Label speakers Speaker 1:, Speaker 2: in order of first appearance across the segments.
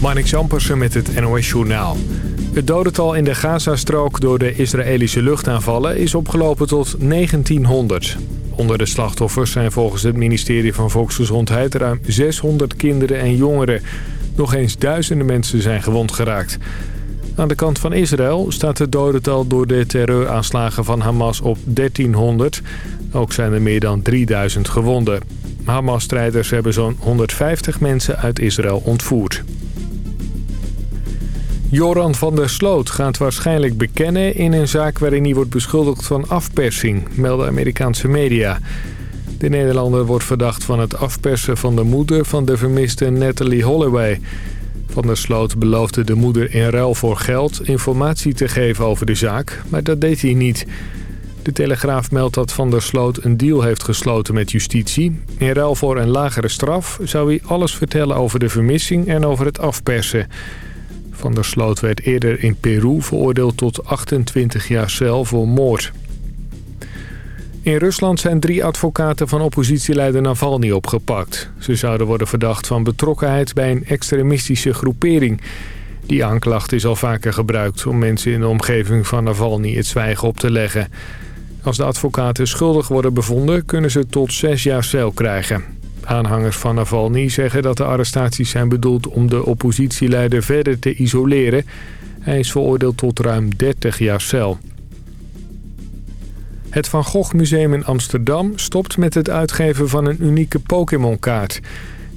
Speaker 1: Marnik Zampersen met het NOS Journaal. Het dodental in de Gazastrook door de Israëlische luchtaanvallen is opgelopen tot 1900. Onder de slachtoffers zijn volgens het ministerie van Volksgezondheid ruim 600 kinderen en jongeren. Nog eens duizenden mensen zijn gewond geraakt. Aan de kant van Israël staat het dodental door de terreuraanslagen van Hamas op 1300. Ook zijn er meer dan 3000 gewonden. Hamas-strijders hebben zo'n 150 mensen uit Israël ontvoerd. Joran van der Sloot gaat waarschijnlijk bekennen in een zaak waarin hij wordt beschuldigd van afpersing, melden Amerikaanse media. De Nederlander wordt verdacht van het afpersen van de moeder van de vermiste Natalie Holloway. Van der Sloot beloofde de moeder in ruil voor geld informatie te geven over de zaak, maar dat deed hij niet. De Telegraaf meldt dat Van der Sloot een deal heeft gesloten met justitie. In ruil voor een lagere straf zou hij alles vertellen over de vermissing en over het afpersen. Van der Sloot werd eerder in Peru veroordeeld tot 28 jaar cel voor moord. In Rusland zijn drie advocaten van oppositieleider Navalny opgepakt. Ze zouden worden verdacht van betrokkenheid bij een extremistische groepering. Die aanklacht is al vaker gebruikt om mensen in de omgeving van Navalny het zwijgen op te leggen. Als de advocaten schuldig worden bevonden kunnen ze tot zes jaar cel krijgen. Aanhangers van Navalny zeggen dat de arrestaties zijn bedoeld om de oppositieleider verder te isoleren. Hij is veroordeeld tot ruim 30 jaar cel. Het Van Gogh Museum in Amsterdam stopt met het uitgeven van een unieke Pokémon-kaart.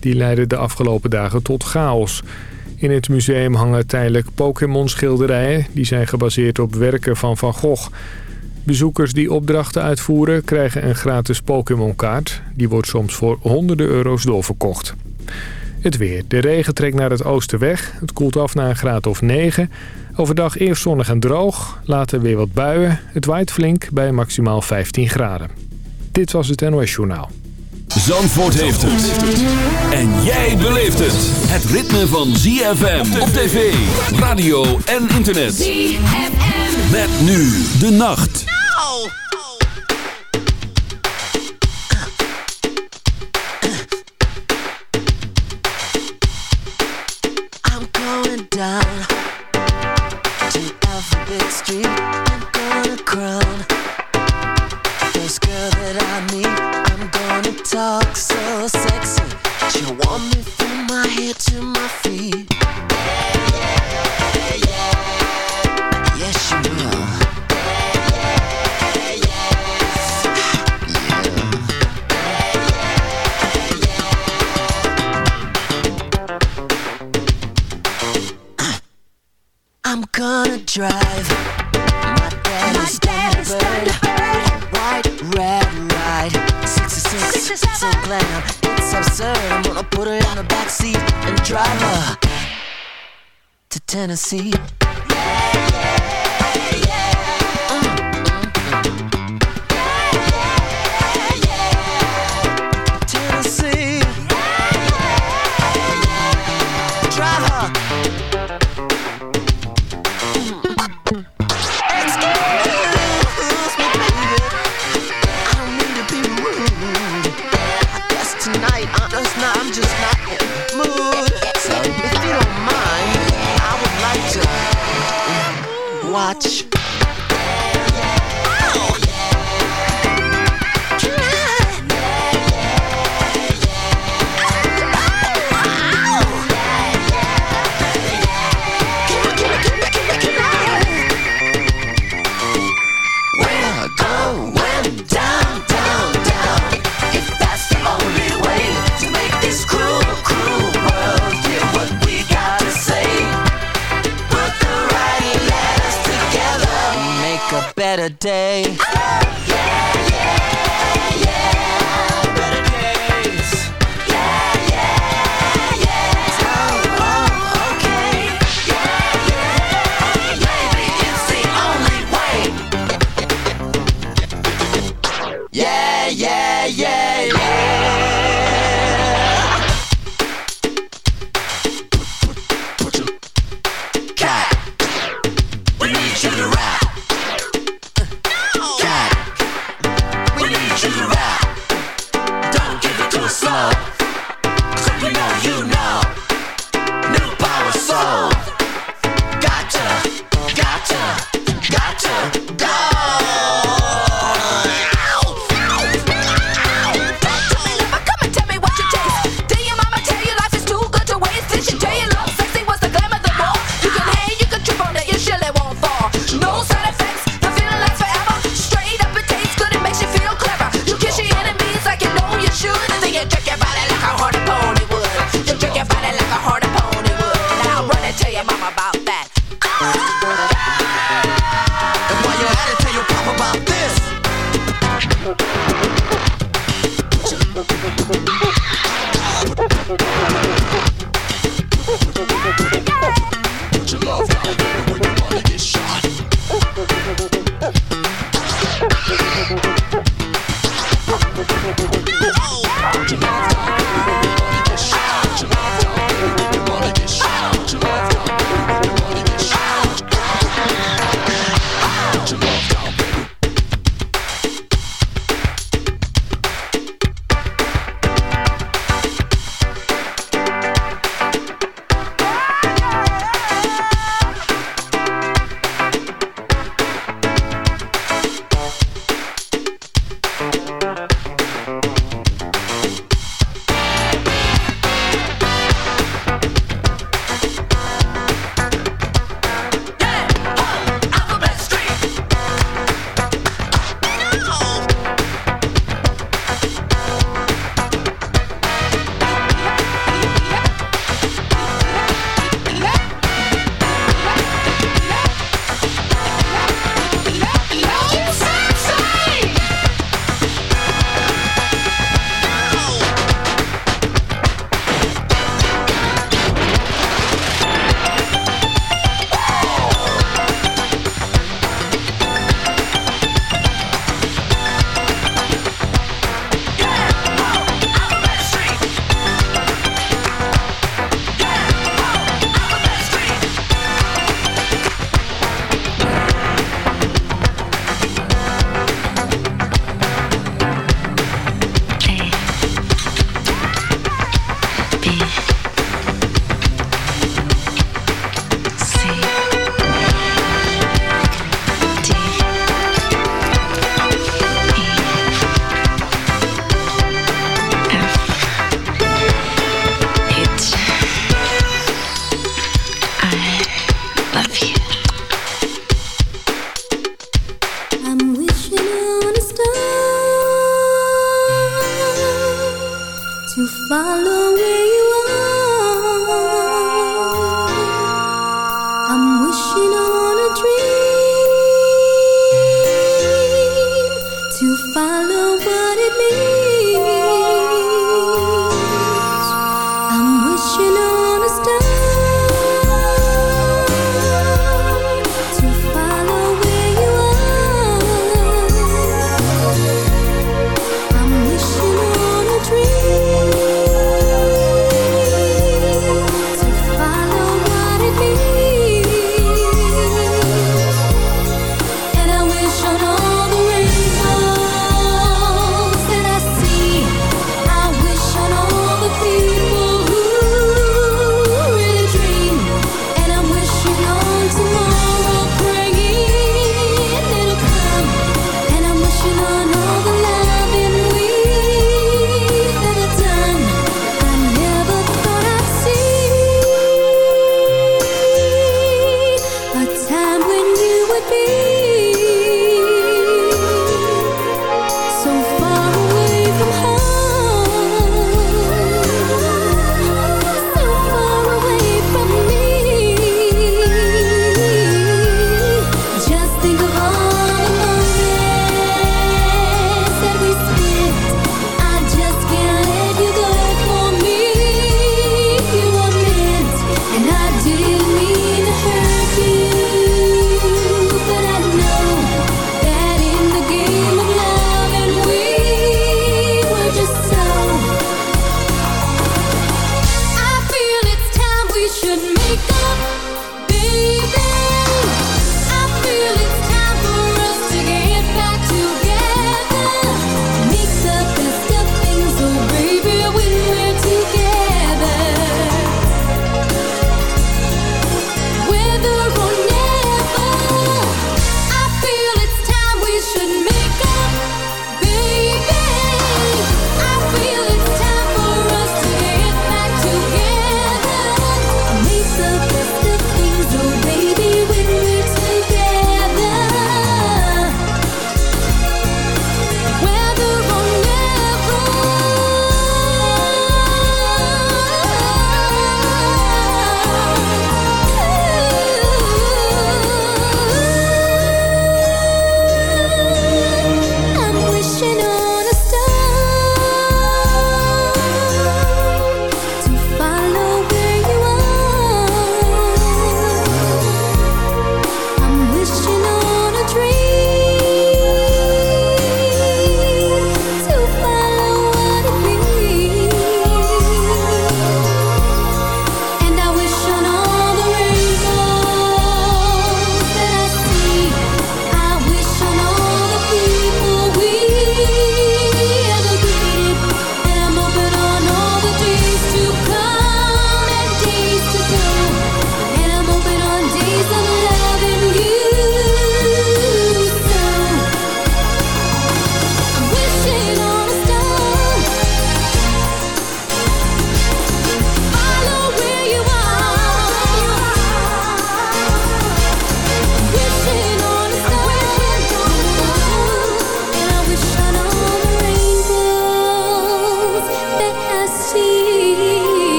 Speaker 1: Die leidde de afgelopen dagen tot chaos. In het museum hangen tijdelijk Pokémon-schilderijen... die zijn gebaseerd op werken van Van Gogh... Bezoekers die opdrachten uitvoeren krijgen een gratis Pokémon-kaart. Die wordt soms voor honderden euro's doorverkocht. Het weer. De regen trekt naar het oosten weg. Het koelt af naar een graad of 9. Overdag eerst zonnig en droog. Later weer wat buien. Het waait flink bij maximaal 15 graden. Dit was het NOS Journaal.
Speaker 2: Zandvoort heeft het. En jij beleeft het. Het ritme van ZFM op tv, radio en internet. ZFM. Met nu de nacht.
Speaker 3: Down drive my daddy's, Thunderbird. White, red, right. 66, so glam. It's absurd. I'm gonna put her in the backseat and drive her to Tennessee. Tennessee. watch.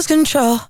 Speaker 4: lose control?